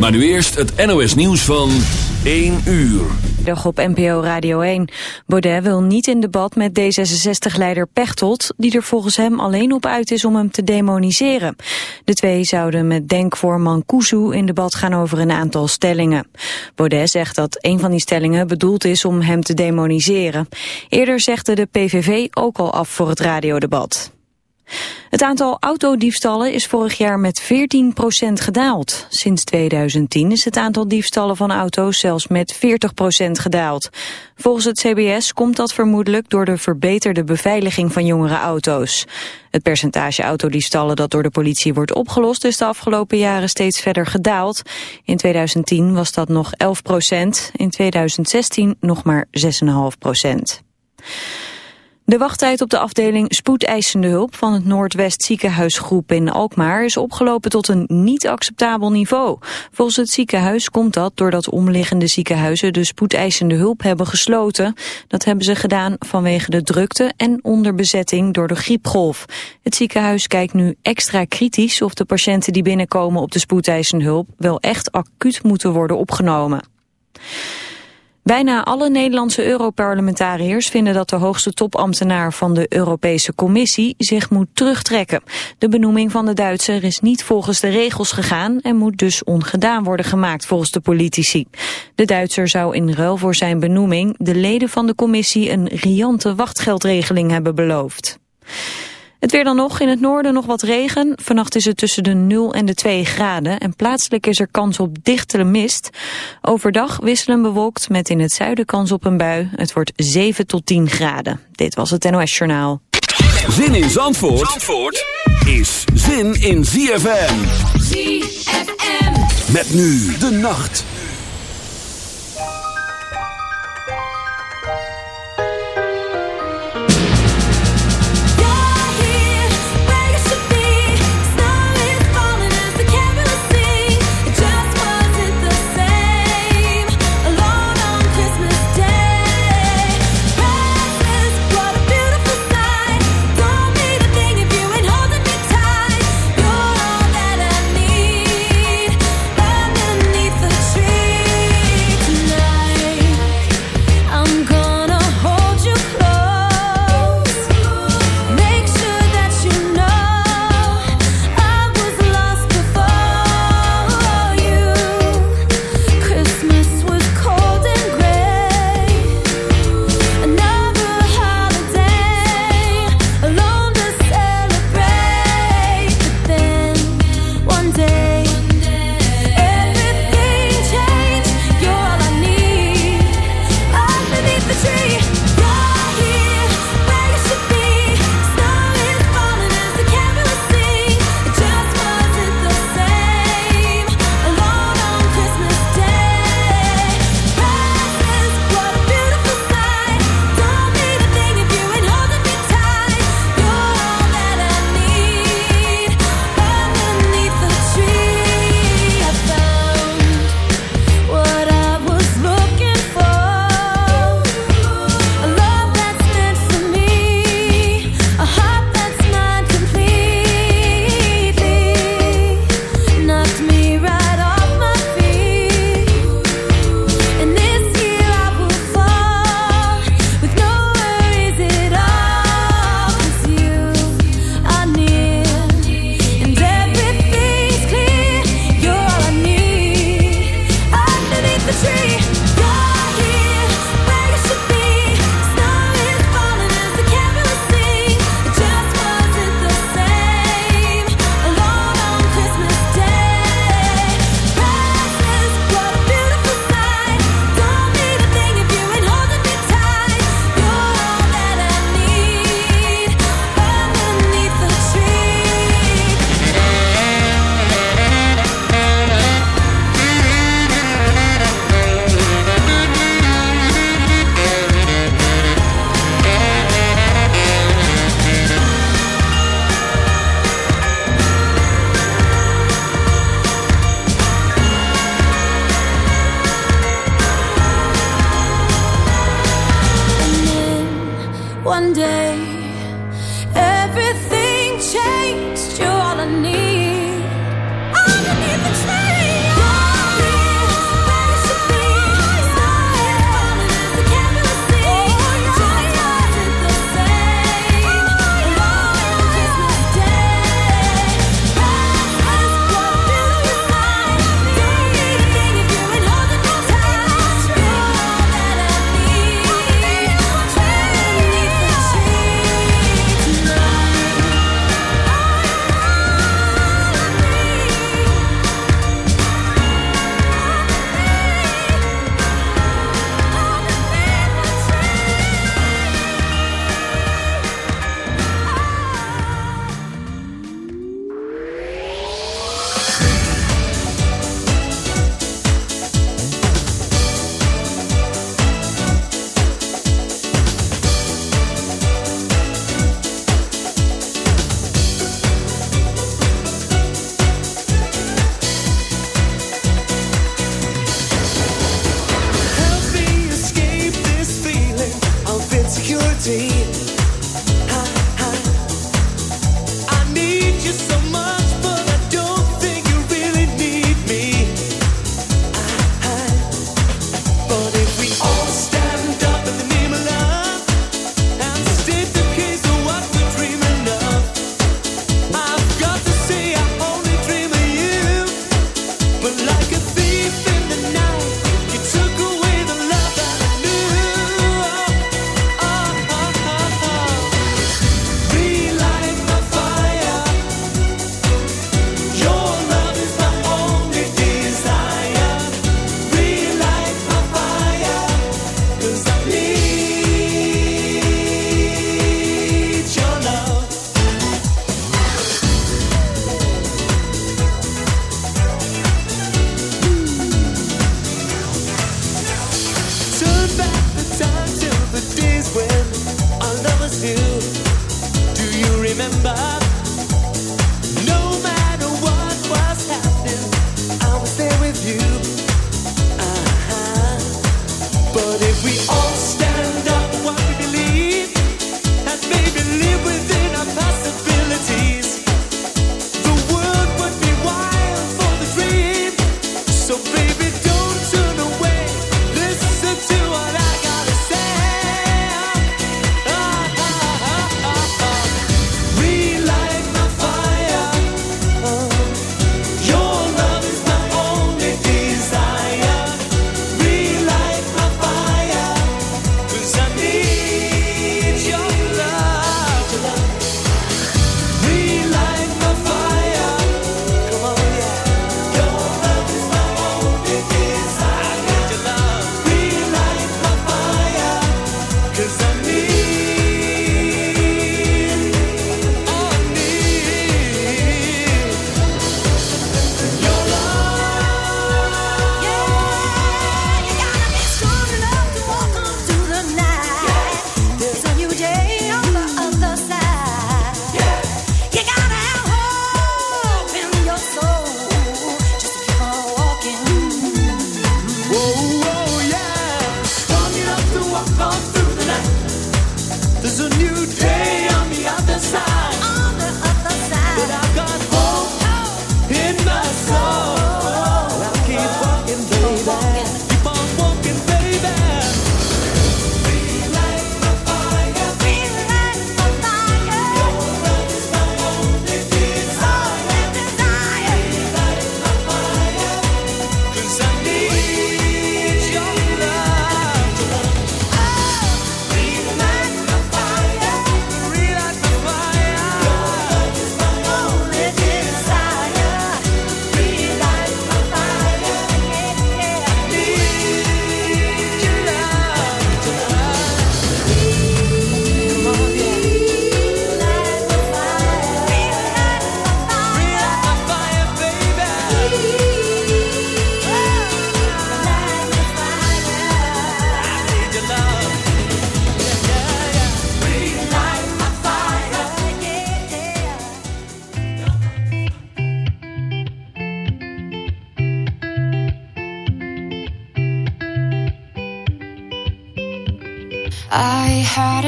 Maar nu eerst het NOS nieuws van 1 uur. Dag op NPO Radio 1. Baudet wil niet in debat met D66-leider Pechtold... die er volgens hem alleen op uit is om hem te demoniseren. De twee zouden met denkvoorman Kuzu in debat gaan over een aantal stellingen. Baudet zegt dat een van die stellingen bedoeld is om hem te demoniseren. Eerder zegde de PVV ook al af voor het radiodebat. Het aantal autodiefstallen is vorig jaar met 14% gedaald. Sinds 2010 is het aantal diefstallen van auto's zelfs met 40% gedaald. Volgens het CBS komt dat vermoedelijk door de verbeterde beveiliging van jongere auto's. Het percentage autodiefstallen dat door de politie wordt opgelost is de afgelopen jaren steeds verder gedaald. In 2010 was dat nog 11% in 2016 nog maar 6,5 de wachttijd op de afdeling spoedeisende hulp van het Noordwest ziekenhuisgroep in Alkmaar is opgelopen tot een niet acceptabel niveau. Volgens het ziekenhuis komt dat doordat omliggende ziekenhuizen de spoedeisende hulp hebben gesloten. Dat hebben ze gedaan vanwege de drukte en onderbezetting door de griepgolf. Het ziekenhuis kijkt nu extra kritisch of de patiënten die binnenkomen op de spoedeisende hulp wel echt acuut moeten worden opgenomen. Bijna alle Nederlandse Europarlementariërs vinden dat de hoogste topambtenaar van de Europese Commissie zich moet terugtrekken. De benoeming van de Duitser is niet volgens de regels gegaan en moet dus ongedaan worden gemaakt volgens de politici. De Duitser zou in ruil voor zijn benoeming de leden van de commissie een riante wachtgeldregeling hebben beloofd. Het weer dan nog, in het noorden nog wat regen. Vannacht is het tussen de 0 en de 2 graden en plaatselijk is er kans op dichte mist. Overdag wisselen bewolkt met in het zuiden kans op een bui. Het wordt 7 tot 10 graden. Dit was het NOS Journaal. Zin in Zandvoort, Zandvoort is zin in ZFM. ZFM. Met nu de nacht.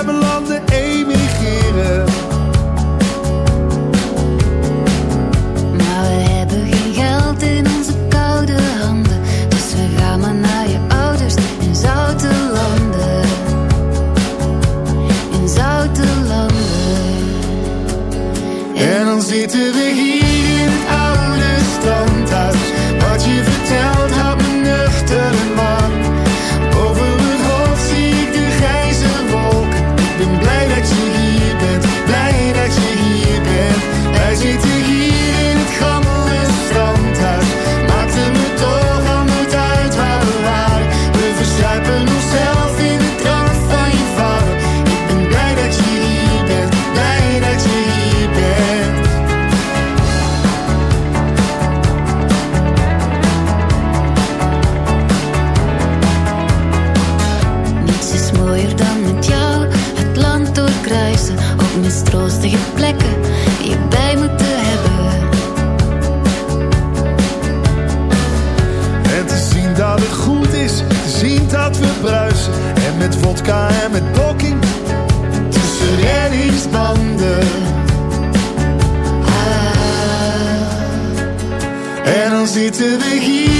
Er zijn mensen die naar warme landen emigreren geheime dokking tussen reddingsbanden. Ah, en dan zitten we hier.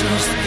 just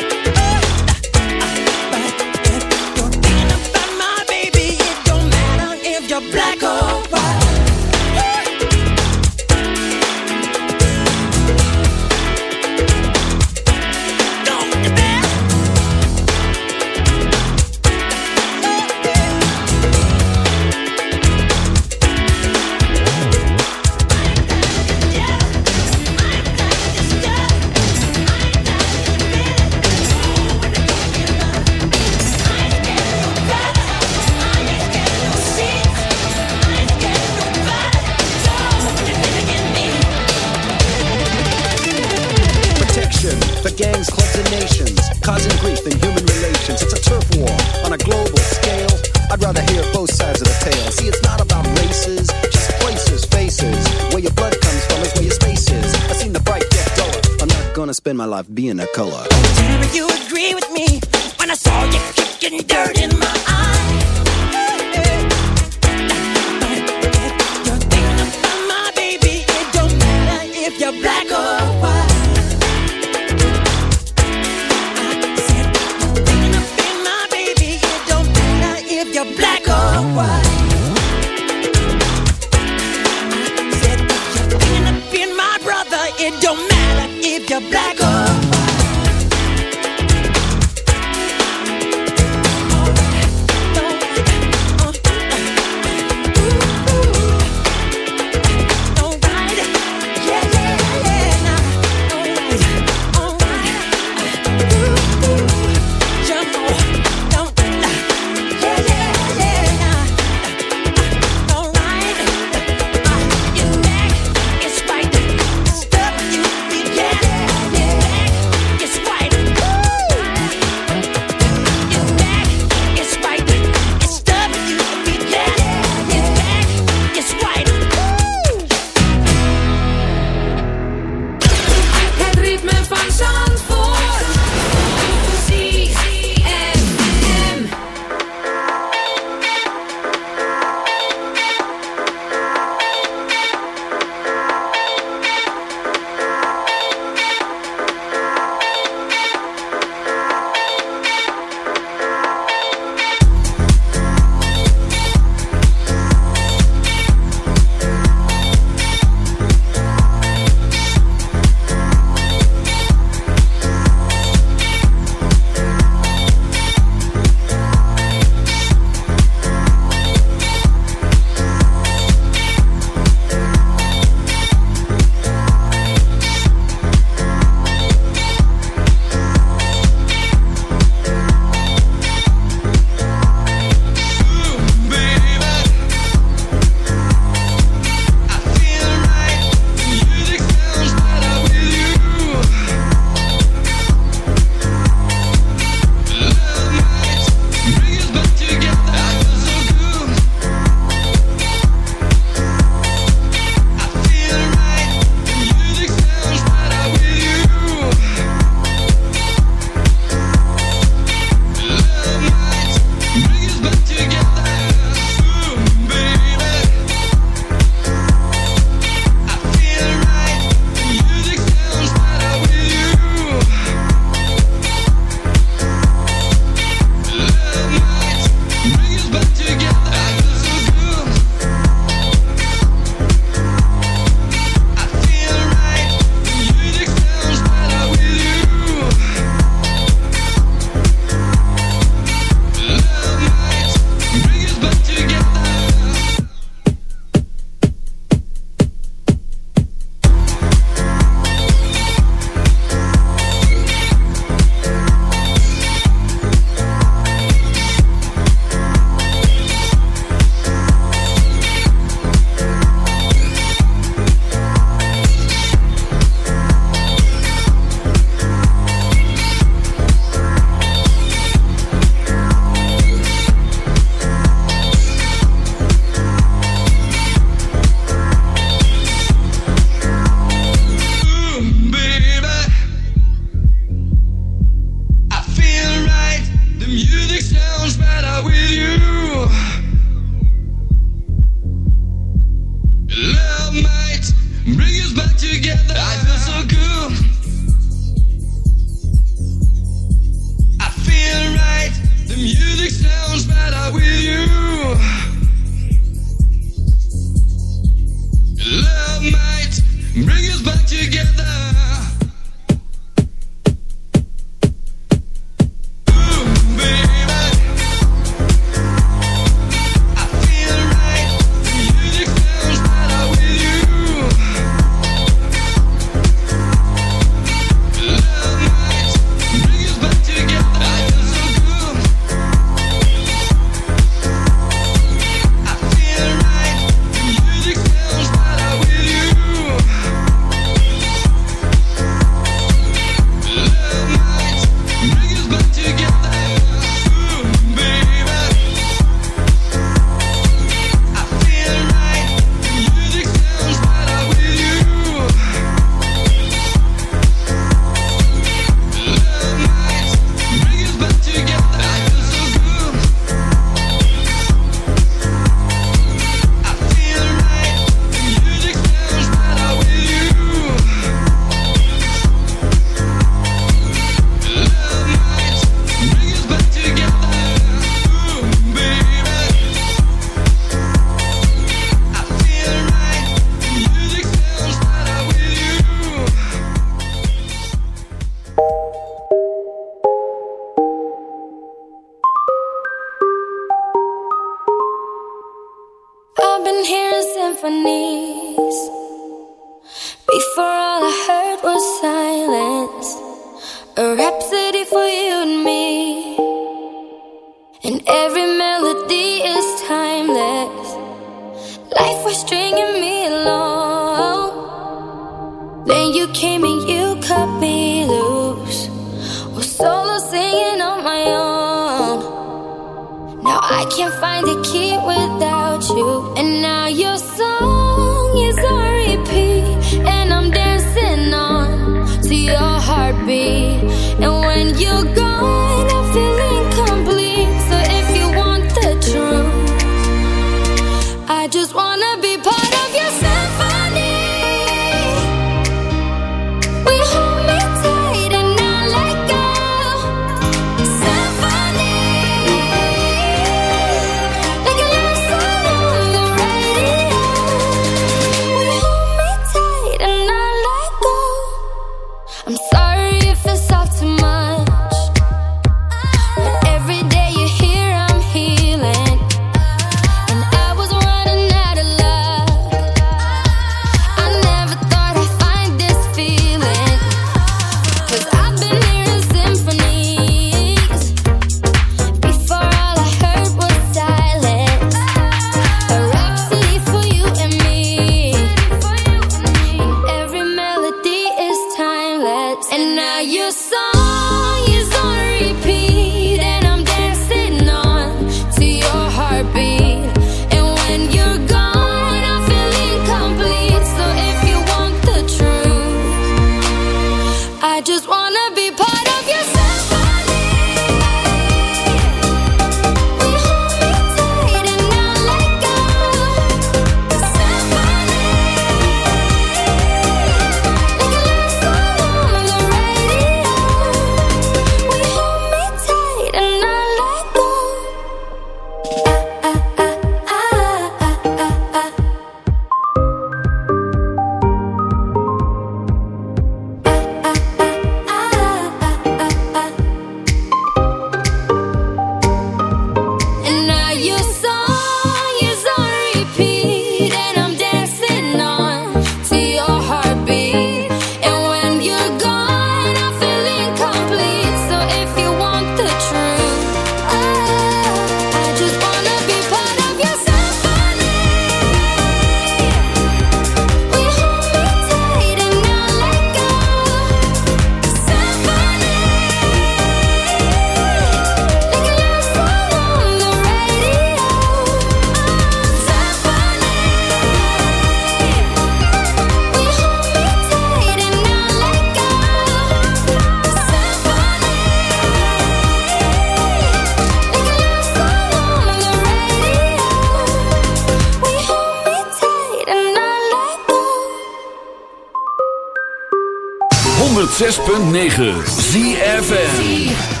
106.9 ZFN